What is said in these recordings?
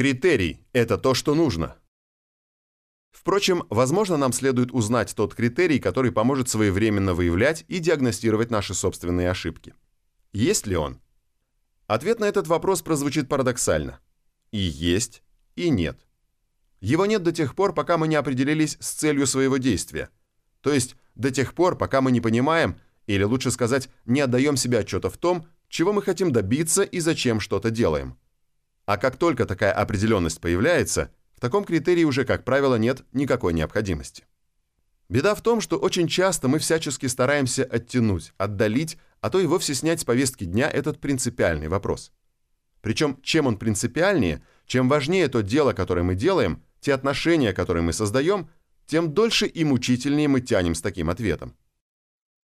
Критерий – это то, что нужно. Впрочем, возможно, нам следует узнать тот критерий, который поможет своевременно выявлять и диагностировать наши собственные ошибки. Есть ли он? Ответ на этот вопрос прозвучит парадоксально. И есть, и нет. Его нет до тех пор, пока мы не определились с целью своего действия. То есть до тех пор, пока мы не понимаем, или лучше сказать, не отдаем себе отчета в том, чего мы хотим добиться и зачем что-то делаем. А как только такая определенность появляется, в таком критерии уже, как правило, нет никакой необходимости. Беда в том, что очень часто мы всячески стараемся оттянуть, отдалить, а то и вовсе снять с повестки дня этот принципиальный вопрос. Причем, чем он принципиальнее, чем важнее то дело, которое мы делаем, те отношения, которые мы создаем, тем дольше и мучительнее мы тянем с таким ответом.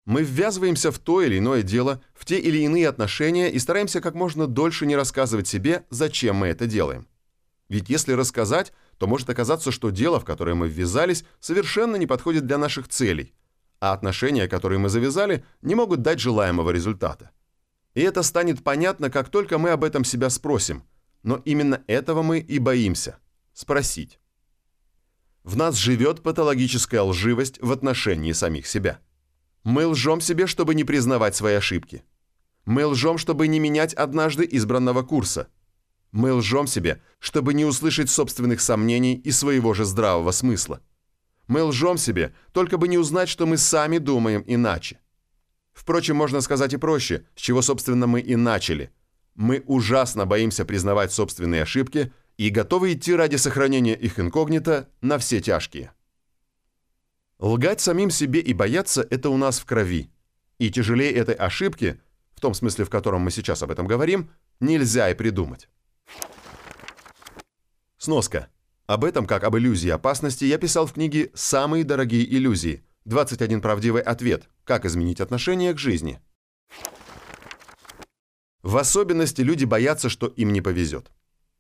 Мы ввязываемся в то или иное дело, в те или иные отношения и стараемся как можно дольше не рассказывать себе, зачем мы это делаем. Ведь если рассказать, то может оказаться, что дело, в которое мы ввязались, совершенно не подходит для наших целей, а отношения, которые мы завязали, не могут дать желаемого результата. И это станет понятно, как только мы об этом себя спросим, но именно этого мы и боимся – спросить. В нас живет патологическая лживость в отношении самих себя. Мы лжем себе, чтобы не признавать свои ошибки. Мы лжем, чтобы не менять однажды избранного курса. Мы лжем себе, чтобы не услышать собственных сомнений и своего же здравого смысла. Мы лжем себе, только бы не узнать, что мы сами думаем иначе. Впрочем, можно сказать и проще, с чего, собственно, мы и начали. Мы ужасно боимся признавать собственные ошибки – и готовы идти ради сохранения их инкогнито на все тяжкие. Лгать самим себе и бояться – это у нас в крови. И тяжелее этой ошибки, в том смысле, в котором мы сейчас об этом говорим, нельзя и придумать. Сноска. Об этом, как об иллюзии опасности, я писал в книге «Самые дорогие иллюзии. 21 правдивый ответ. Как изменить отношение к жизни». В особенности люди боятся, что им не повезет.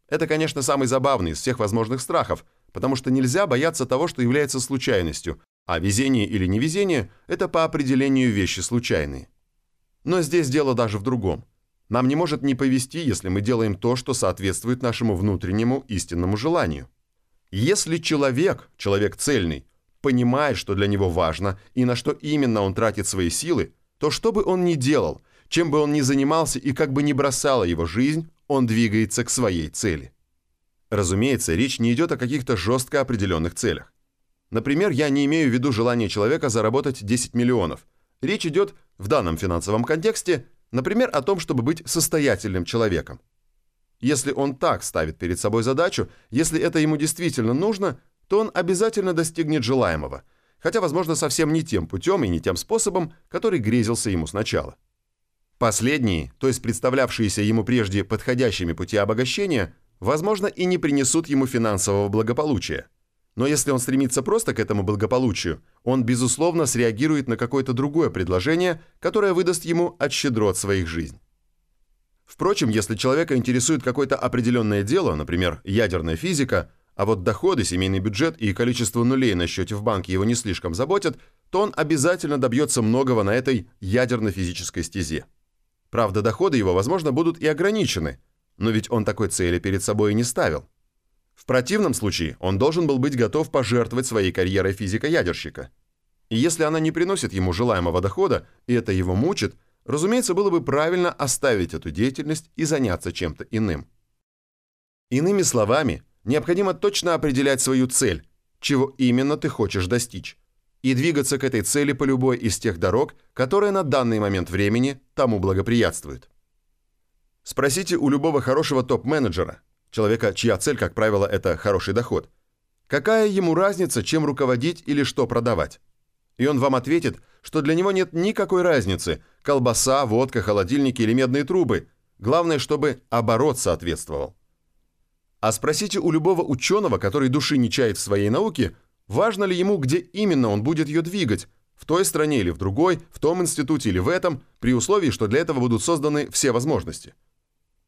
Это, конечно, самый забавный из всех возможных страхов, потому что нельзя бояться того, что является случайностью, а везение или невезение – это по определению вещи случайные. Но здесь дело даже в другом. Нам не может не повезти, если мы делаем то, что соответствует нашему внутреннему истинному желанию. Если человек, человек цельный, понимает, что для него важно и на что именно он тратит свои силы, то что бы он ни делал, чем бы он ни занимался и как бы ни бросала его жизнь, он двигается к своей цели. Разумеется, речь не идет о каких-то жестко определенных целях. Например, я не имею в виду желание человека заработать 10 миллионов. Речь идет в данном финансовом контексте, например, о том, чтобы быть состоятельным человеком. Если он так ставит перед собой задачу, если это ему действительно нужно, то он обязательно достигнет желаемого, хотя, возможно, совсем не тем путем и не тем способом, который грезился ему сначала. Последние, то есть представлявшиеся ему прежде подходящими пути обогащения, возможно, и не принесут ему финансового благополучия. Но если он стремится просто к этому благополучию, он, безусловно, среагирует на какое-то другое предложение, которое выдаст ему от щедрот своих жизнь. Впрочем, если человека интересует какое-то определенное дело, например, ядерная физика, а вот доходы, семейный бюджет и количество нулей на счете в банке его не слишком заботят, то он обязательно добьется многого на этой ядерно-физической стезе. Правда, доходы его, возможно, будут и ограничены, но ведь он такой цели перед собой и не ставил. В противном случае он должен был быть готов пожертвовать своей карьерой физика-ядерщика. И если она не приносит ему желаемого дохода, и это его мучит, разумеется, было бы правильно оставить эту деятельность и заняться чем-то иным. Иными словами, необходимо точно определять свою цель, чего именно ты хочешь достичь и двигаться к этой цели по любой из тех дорог, которые на данный момент времени тому благоприятствуют. Спросите у любого хорошего топ-менеджера, человека, чья цель, как правило, это хороший доход, какая ему разница, чем руководить или что продавать. И он вам ответит, что для него нет никакой разницы – колбаса, водка, холодильники или медные трубы. Главное, чтобы оборот соответствовал. А спросите у любого ученого, который души не чает в своей науке – Важно ли ему, где именно он будет ее двигать, в той стране или в другой, в том институте или в этом, при условии, что для этого будут созданы все возможности.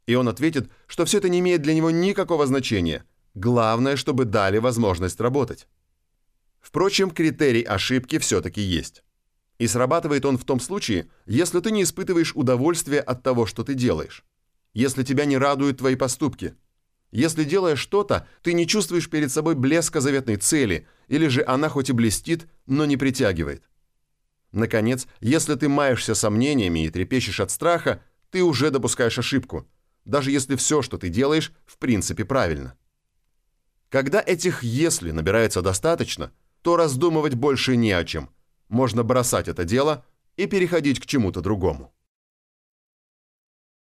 И он ответит, что все это не имеет для него никакого значения. Главное, чтобы дали возможность работать. Впрочем, критерий ошибки все-таки есть. И срабатывает он в том случае, если ты не испытываешь удовольствия от того, что ты делаешь. Если тебя не радуют твои поступки. Если делая что-то, ты не чувствуешь перед собой блеска заветной цели, или же она хоть и блестит, но не притягивает. Наконец, если ты маешься сомнениями и трепещешь от страха, ты уже допускаешь ошибку, даже если все, что ты делаешь, в принципе правильно. Когда этих «если» набирается достаточно, то раздумывать больше не о чем. Можно бросать это дело и переходить к чему-то другому.